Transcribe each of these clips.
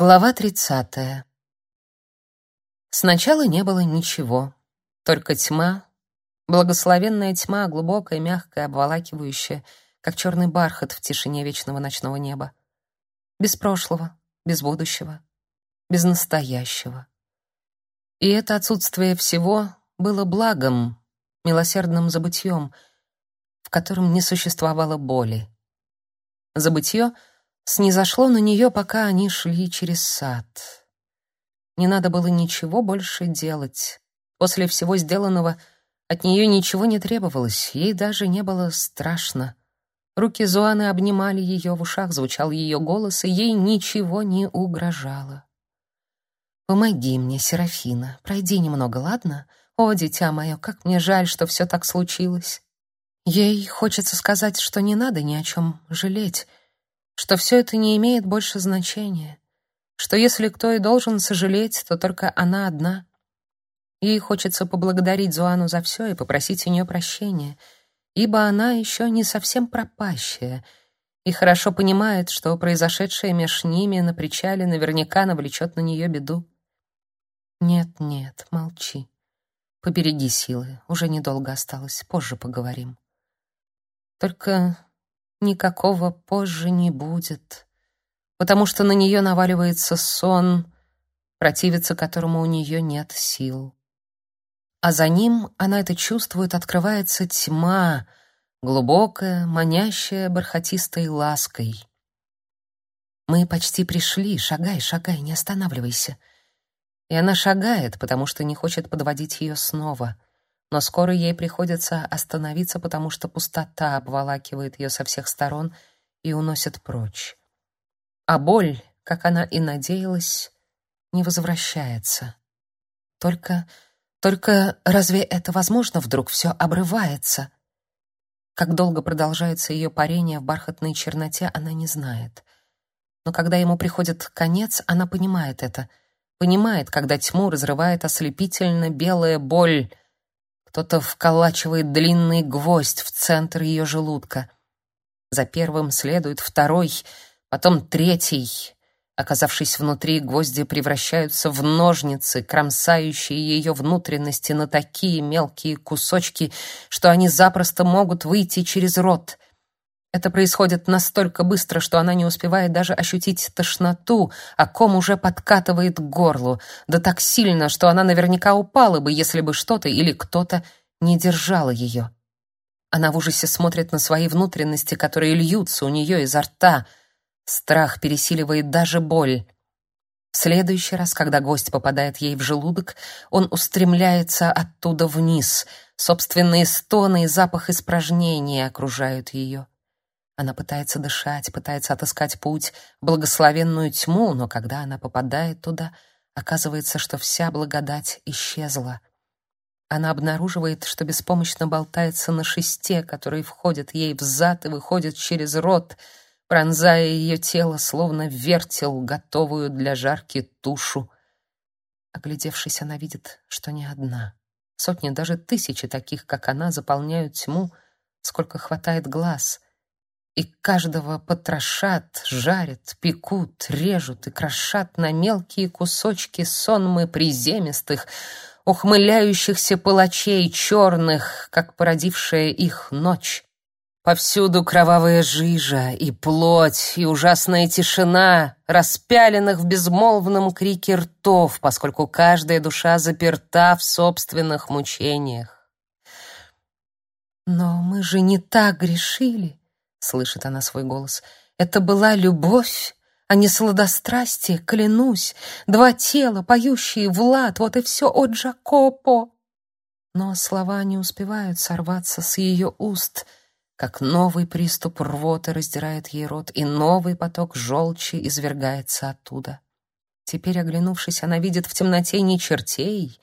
Глава тридцатая. Сначала не было ничего, только тьма, благословенная тьма, глубокая, мягкая, обволакивающая, как черный бархат в тишине вечного ночного неба. Без прошлого, без будущего, без настоящего. И это отсутствие всего было благом, милосердным забытьем, в котором не существовало боли. Забытье — снизошло на нее, пока они шли через сад. Не надо было ничего больше делать. После всего сделанного от нее ничего не требовалось, ей даже не было страшно. Руки Зуаны обнимали ее, в ушах звучал ее голос, и ей ничего не угрожало. «Помоги мне, Серафина, пройди немного, ладно? О, дитя мое, как мне жаль, что все так случилось». Ей хочется сказать, что не надо ни о чем жалеть, что все это не имеет больше значения, что если кто и должен сожалеть, то только она одна. Ей хочется поблагодарить Зуану за все и попросить у нее прощения, ибо она еще не совсем пропащая и хорошо понимает, что произошедшее меж ними на причале наверняка навлечет на нее беду. Нет, нет, молчи. Побереги силы, уже недолго осталось, позже поговорим. Только никакого позже не будет, потому что на нее наваливается сон, противиться которому у нее нет сил. А за ним, она это чувствует, открывается тьма, глубокая, манящая бархатистой лаской. Мы почти пришли, шагай, шагай, не останавливайся. И она шагает, потому что не хочет подводить ее снова — но скоро ей приходится остановиться, потому что пустота обволакивает ее со всех сторон и уносит прочь. А боль, как она и надеялась, не возвращается. Только, только разве это возможно? Вдруг все обрывается. Как долго продолжается ее парение в бархатной черноте, она не знает. Но когда ему приходит конец, она понимает это. Понимает, когда тьму разрывает ослепительно белая боль, кто-то вколачивает длинный гвоздь в центр ее желудка. За первым следует второй, потом третий. Оказавшись внутри, гвозди превращаются в ножницы, кромсающие ее внутренности на такие мелкие кусочки, что они запросто могут выйти через рот — это происходит настолько быстро, что она не успевает даже ощутить тошноту, а ком уже подкатывает к горлу, да так сильно, что она наверняка упала бы, если бы что-то или кто-то не держало ее. Она в ужасе смотрит на свои внутренности, которые льются у нее изо рта. Страх пересиливает даже боль. В следующий раз, когда гость попадает ей в желудок, он устремляется оттуда вниз. Собственные стоны и запах испражнения окружают ее. Она пытается дышать, пытается отыскать путь благословенную тьму, но когда она попадает туда, оказывается, что вся благодать исчезла. Она обнаруживает, что беспомощно болтается на шесте, который входит ей в зад и выходит через рот, пронзая ее тело, словно вертел, готовую для жарки тушу. Оглядевшись, она видит, что не одна. Сотни, даже тысячи таких, как она, заполняют тьму, сколько хватает глаз — и каждого потрошат, жарят, пекут, режут и крошат на мелкие кусочки сонмы приземистых, ухмыляющихся палачей черных, как породившая их ночь. Повсюду кровавая жижа и плоть, и ужасная тишина, распяленных в безмолвном крике ртов, поскольку каждая душа заперта в собственных мучениях. «Но мы же не так грешили», слышит она свой голос. Это была любовь, а не сладострастие, клянусь. Два тела, поющие в лад, вот и все от Джакопо. Но слова не успевают сорваться с ее уст, как новый приступ рвоты раздирает ей рот, и новый поток желчи извергается оттуда. Теперь, оглянувшись, она видит в темноте не чертей,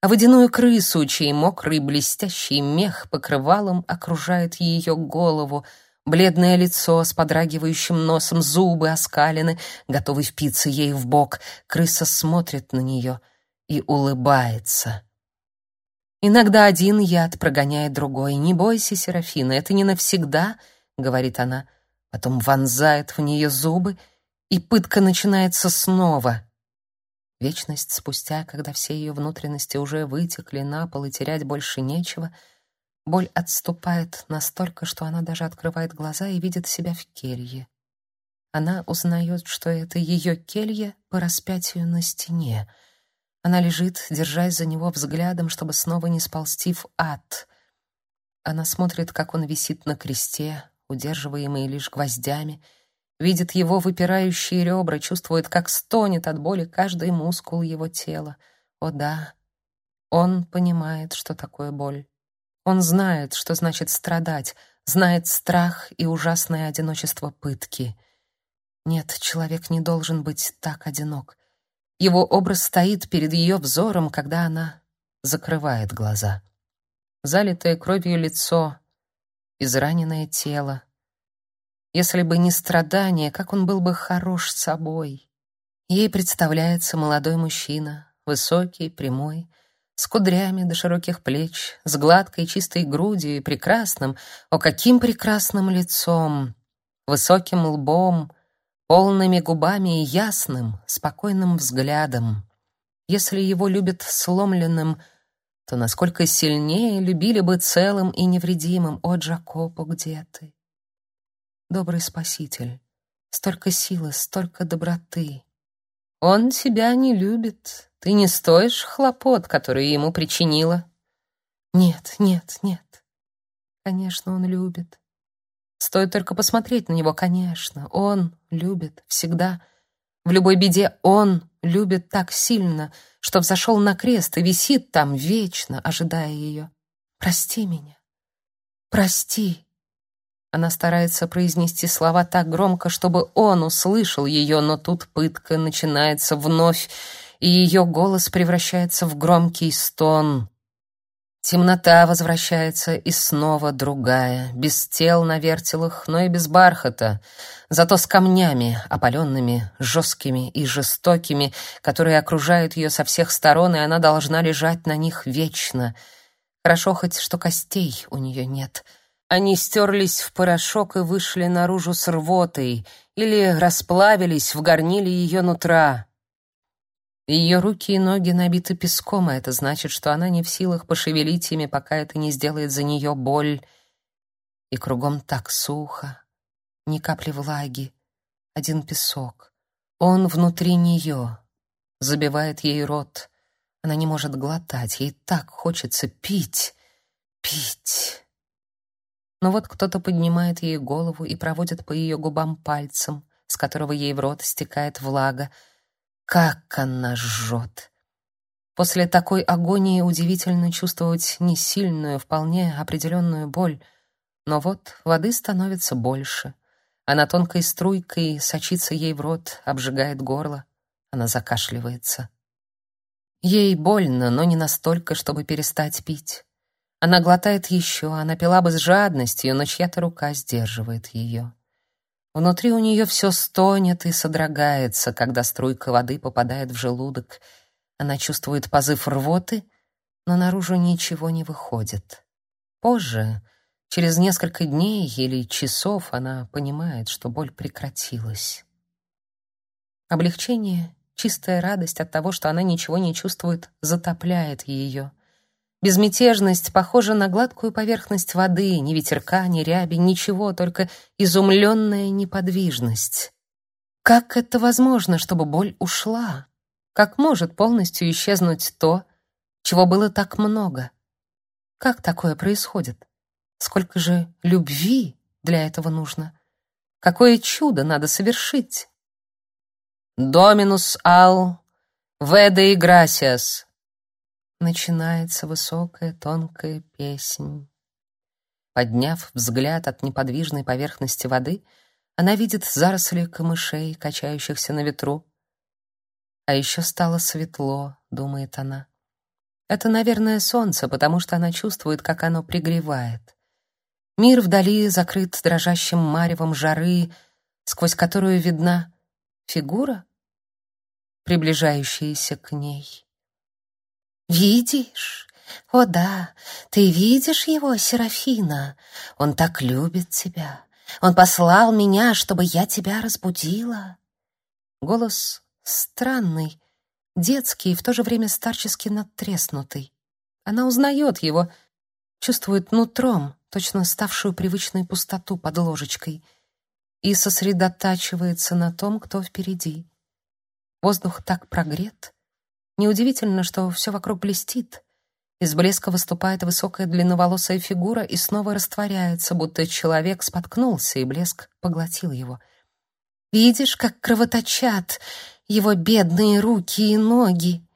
а водяную крысу, чей мокрый блестящий мех покрывалом окружает ее голову — Бледное лицо с подрагивающим носом, зубы оскалены, готовы впиться ей в бок. Крыса смотрит на нее и улыбается. Иногда один яд прогоняет другой. Не бойся, Серафина, это не навсегда, говорит она. Потом вонзает в нее зубы и пытка начинается снова. Вечность спустя, когда все ее внутренности уже вытекли на пол и терять больше нечего, боль отступает настолько, что она даже открывает глаза и видит себя в келье. Она узнает, что это ее келья по распятию на стене. Она лежит, держась за него взглядом, чтобы снова не сползти в ад. Она смотрит, как он висит на кресте, удерживаемый лишь гвоздями, видит его выпирающие ребра, чувствует, как стонет от боли каждый мускул его тела. О да, он понимает, что такое боль. Он знает, что значит страдать, знает страх и ужасное одиночество пытки. Нет, человек не должен быть так одинок. Его образ стоит перед ее взором, когда она закрывает глаза. Залитое кровью лицо, израненное тело, если бы не страдания, как он был бы хорош собой. Ей представляется молодой мужчина, высокий, прямой, с кудрями до широких плеч, с гладкой чистой грудью и прекрасным, о каким прекрасным лицом, высоким лбом, полными губами и ясным, спокойным взглядом. Если его любят сломленным, то насколько сильнее любили бы целым и невредимым. О, Джакопо, где ты? добрый спаситель, столько силы, столько доброты. Он тебя не любит. Ты не стоишь хлопот, которые ему причинила. Нет, нет, нет. Конечно, он любит. Стоит только посмотреть на него, конечно. Он любит всегда. В любой беде он любит так сильно, что взошел на крест и висит там вечно, ожидая ее. Прости меня. Прости. Она старается произнести слова так громко, чтобы он услышал ее, но тут пытка начинается вновь, и ее голос превращается в громкий стон. Темнота возвращается, и снова другая, без тел на вертелах, но и без бархата, зато с камнями, опаленными, жесткими и жестокими, которые окружают ее со всех сторон, и она должна лежать на них вечно. Хорошо хоть, что костей у нее нет — они стерлись в порошок и вышли наружу с рвотой или расплавились в горниле ее нутра. Ее руки и ноги набиты песком, а это значит, что она не в силах пошевелить ими, пока это не сделает за нее боль. И кругом так сухо, ни капли влаги, один песок. Он внутри нее, забивает ей рот. Она не может глотать, ей так хочется пить, пить. Но вот кто-то поднимает ей голову и проводит по ее губам пальцем, с которого ей в рот стекает влага. Как она жжет! После такой агонии удивительно чувствовать не сильную, вполне определенную боль. Но вот воды становится больше. Она тонкой струйкой сочится ей в рот, обжигает горло. Она закашливается. Ей больно, но не настолько, чтобы перестать пить. Она глотает еще, она пила бы с жадностью, но чья-то рука сдерживает ее. Внутри у нее все стонет и содрогается, когда струйка воды попадает в желудок. Она чувствует позыв рвоты, но наружу ничего не выходит. Позже, через несколько дней или часов, она понимает, что боль прекратилась. Облегчение, чистая радость от того, что она ничего не чувствует, затопляет ее. Безмятежность похожа на гладкую поверхность воды, ни ветерка, ни ряби, ничего, только изумленная неподвижность. Как это возможно, чтобы боль ушла? Как может полностью исчезнуть то, чего было так много? Как такое происходит? Сколько же любви для этого нужно? Какое чудо надо совершить? Доминус ал веде и грасиас начинается высокая тонкая песнь. Подняв взгляд от неподвижной поверхности воды, она видит заросли камышей, качающихся на ветру. А еще стало светло, думает она. Это, наверное, солнце, потому что она чувствует, как оно пригревает. Мир вдали закрыт дрожащим маревом жары, сквозь которую видна фигура, приближающаяся к ней. «Видишь? О да, ты видишь его, Серафина? Он так любит тебя. Он послал меня, чтобы я тебя разбудила». Голос странный, детский и в то же время старчески надтреснутый. Она узнает его, чувствует нутром, точно ставшую привычной пустоту под ложечкой, и сосредотачивается на том, кто впереди. Воздух так прогрет. Неудивительно, что все вокруг блестит. Из блеска выступает высокая длинноволосая фигура и снова растворяется, будто человек споткнулся, и блеск поглотил его. Видишь, как кровоточат его бедные руки и ноги.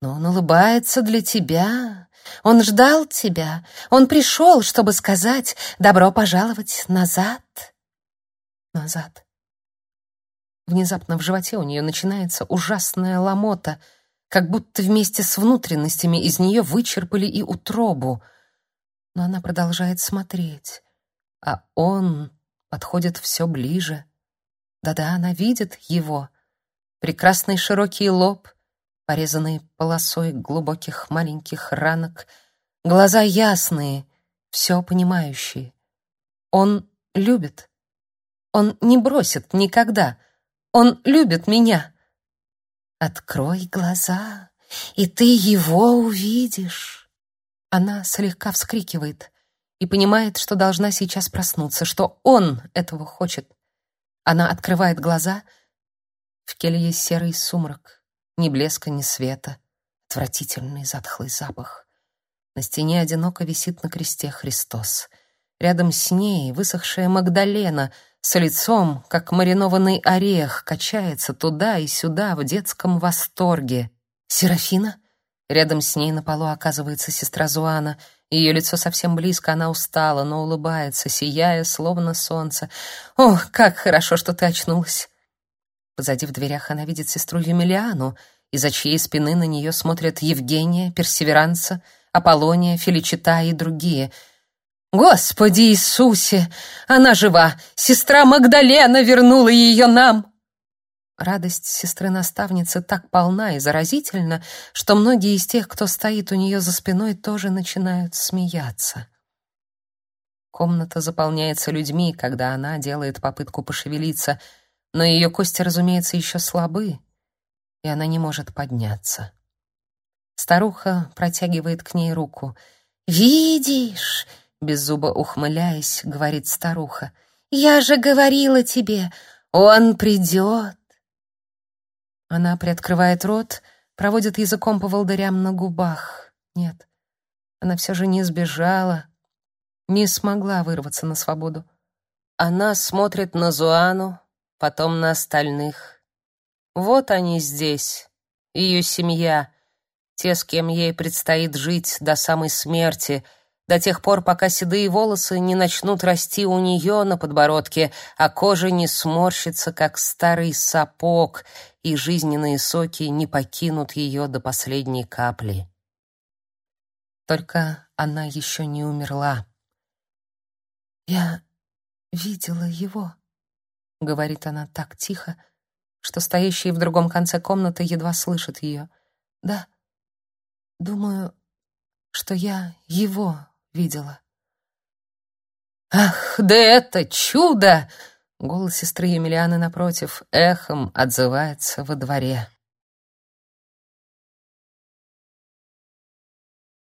Но он улыбается для тебя. Он ждал тебя. Он пришел, чтобы сказать «добро пожаловать назад». Назад. Внезапно в животе у нее начинается ужасная ломота, как будто вместе с внутренностями из нее вычерпали и утробу. Но она продолжает смотреть, а он подходит все ближе. Да-да, она видит его. Прекрасный широкий лоб, порезанный полосой глубоких маленьких ранок, глаза ясные, все понимающие. Он любит. Он не бросит никогда. Он любит меня. Открой глаза, и ты его увидишь. Она слегка вскрикивает и понимает, что должна сейчас проснуться, что он этого хочет. Она открывает глаза. В келье серый сумрак, ни блеска, ни света, отвратительный затхлый запах. На стене одиноко висит на кресте Христос. Рядом с ней высохшая Магдалена с лицом, как маринованный орех, качается туда и сюда в детском восторге. Серафина? Рядом с ней на полу оказывается сестра Зуана. Ее лицо совсем близко, она устала, но улыбается, сияя, словно солнце. «Ох, как хорошо, что ты очнулась!» Позади в дверях она видит сестру Юмилиану, из-за чьей спины на нее смотрят Евгения, Персеверанца, Аполлония, Феличита и другие — Господи Иисусе! Она жива! Сестра Магдалена вернула ее нам!» Радость сестры-наставницы так полна и заразительна, что многие из тех, кто стоит у нее за спиной, тоже начинают смеяться. Комната заполняется людьми, когда она делает попытку пошевелиться, но ее кости, разумеется, еще слабы, и она не может подняться. Старуха протягивает к ней руку. «Видишь, беззубо ухмыляясь, говорит старуха. «Я же говорила тебе, он придет!» Она приоткрывает рот, проводит языком по волдырям на губах. Нет, она все же не сбежала, не смогла вырваться на свободу. Она смотрит на Зуану, потом на остальных. Вот они здесь, ее семья, те, с кем ей предстоит жить до самой смерти — до тех пор, пока седые волосы не начнут расти у нее на подбородке, а кожа не сморщится, как старый сапог, и жизненные соки не покинут ее до последней капли. Только она еще не умерла. «Я видела его», — говорит она так тихо, что стоящие в другом конце комнаты едва слышат ее. «Да, думаю, что я его видела. «Ах, да это чудо!» Голос сестры Емельяны напротив эхом отзывается во дворе.